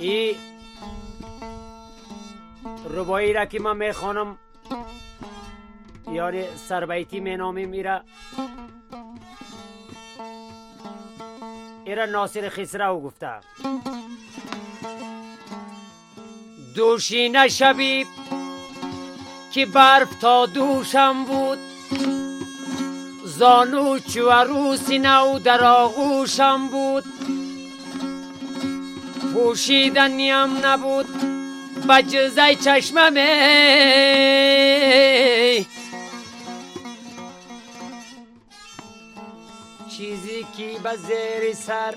ای ربایی را که من می‌خوانم یاری سربیتی می نامی میره ایره ناصر خسرو گفته. دوشینه شبی که برف تا دوشم بود. زانو چو عروسی نو در آغوشم بود. پوشیدنیم نبود. بجزای چشمم. چیزی که به زیر سر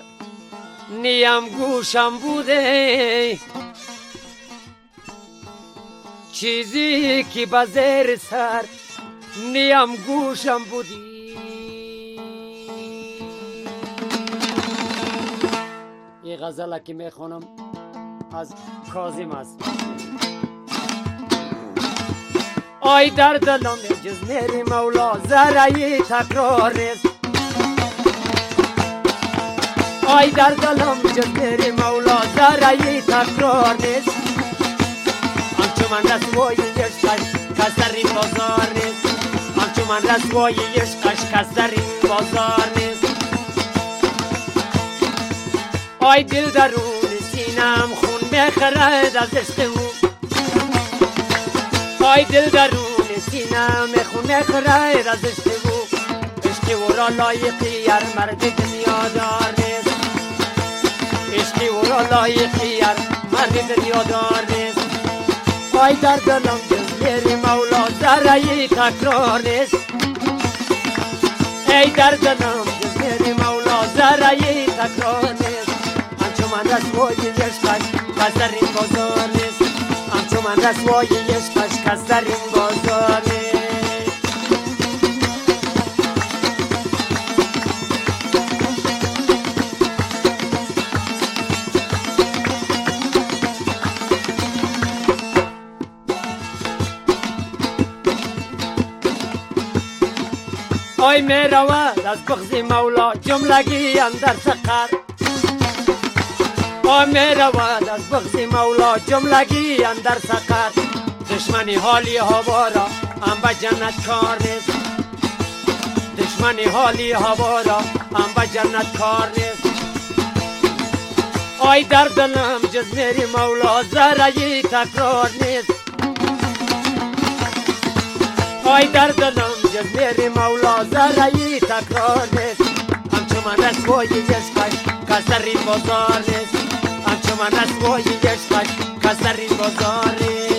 نیم گوشم بوده. چیزی که به زیر سر نیم گوشم بودی. یه غزله که می‌خونم از کازم است. آی در دلم جز میری مولا ذره تکرار نیست. آی در دلم جز میری مولا ذره تکرار نیست. همچو من رسوای عشقش کس در این بازار نیست. همچو من رسوای عشقش کس در این بازار نیست. آی دل درون سینم خون می‌خرد از عشق او. آی دل درون سینم خون می‌خرد از عشق او. عشق او را لایقی هر مرد دنیا دار نیست عشق او را لایقی هر مرد دنیا دار نیست آی در دلم جزمیر مولا ذره تکرار نیست ای در دلم رسوای عشقش کس در این بازار نیست. همچو من رسوای عشقش کس در این بازار نیست. آی می رود از بغض مولا جملگی اندر سقر آی می رود از بغض مولا جملگی اندر سقر. دشمنی حالی هوا را هم جنت کار نیست. دشمنی حالی هوا را هم جنت کار نیست. آی در دلم جز میری مولا ذره تکرار نیست. آی در دلم جز میری مولا ذره تکرار نیست. همچو من رسوای عشقش کس در این بازار نیست. من رسوای عشقش کس در این بازار نیست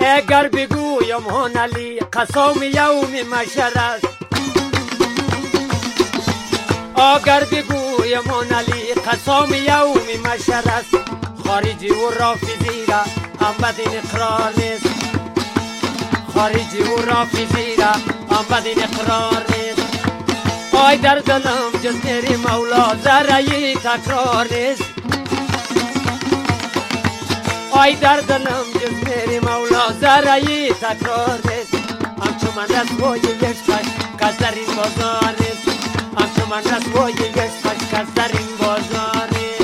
اگر بگویم هنلی قسام یوم مشر است اگر بگویم هنلی قسام یوم مشر است خارجی و رافضی را هم بدین اقرار نیست. خارجی و رافضی را هم بدین اقرار نیست. آی در دلم جز میری مولا ذره تکرار نیست. آی در دلم جز میری مولا ذره تکرار نیست. همچو من رسوای عشقش کس در این بازار من رسوای عشقش کس در این بازار نیست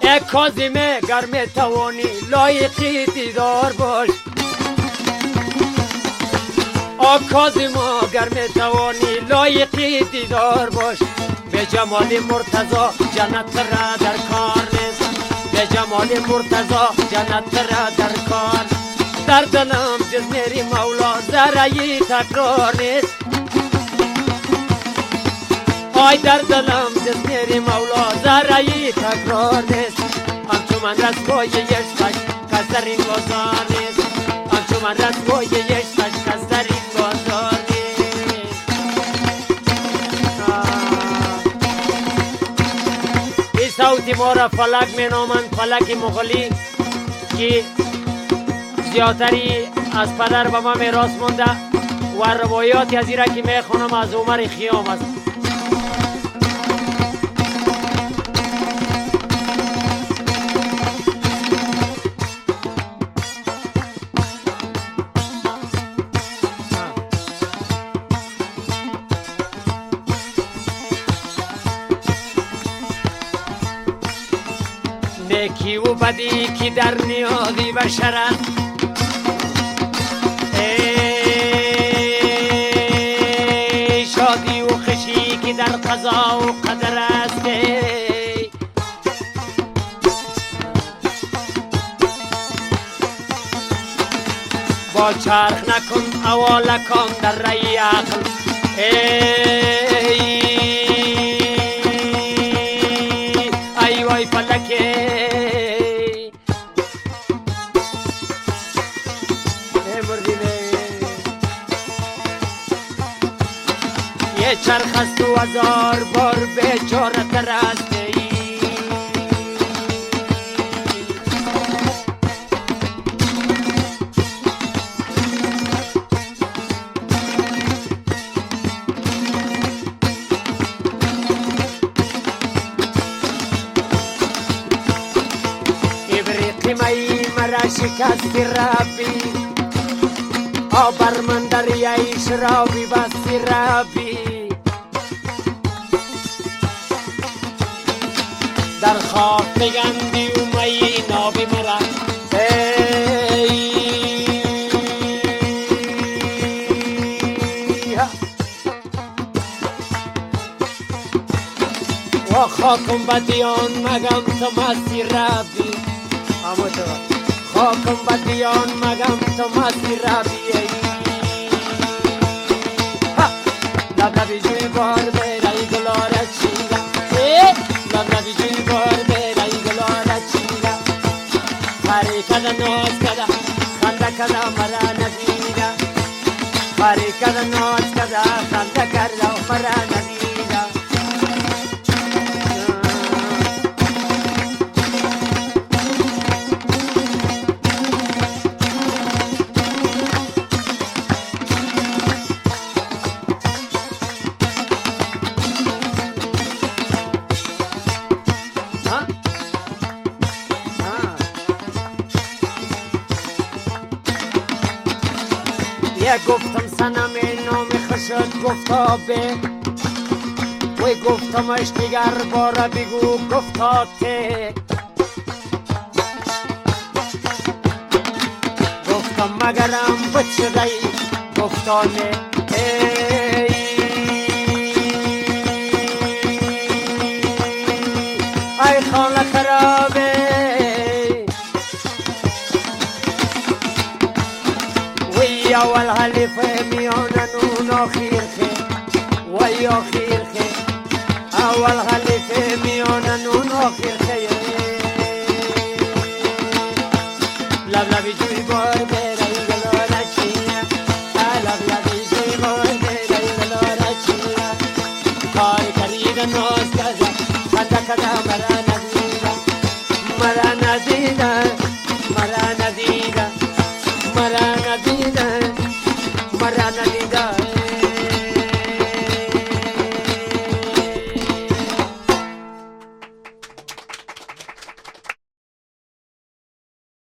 ای کازمه گر توانی لایقی دیدار باش آ کازما گر توانی لایقی دیدار باش. به جمال مرتضا جنت را در کار نیست. به جمال مرتضا جنت را در کار. در دلم جز میری مولا ذره تکرار نیست. آی در دلم جز میری مولا ذره تکرار نیست. همچو من رسوای فلک می نامند فلک مغلی که زیادتری از پدر به ما میراث مونده و روایاتی از که می‌خونم از عمر خیام است. نیکی و بدی که در نیازی بشر است شادی و خشی که در قضا و قدر است. با چرخ نکن اوالکان در رئی عقل. ای ای وای فلکه. چرخ و هزار بار بیچاره تر است ابریقی مرا شکست ربی آبر من دریای شرابی بستی ربی در خواب بگندی و مایی نابی مرا. و خاکم بدیان مگم تو مستی ربی اما تو خاکم بدیان مگم تو مسی ربیه لب لبی جوی بار خنده کده مرا ندیده خاری کده ناز کده خنده کرده مرا ندیده سنم نام خشد گفتابه وی گفتمش دیگر باره بگو گفتاته گفتم مگرم بچه گفتانه ای میانن اون آخیر خی لب لبی جوی بار بیره گلاره چیه لب لبی جوی بار بیره گلاره چیه کار کرید ناز کده خنده کده مرا ندیده مرا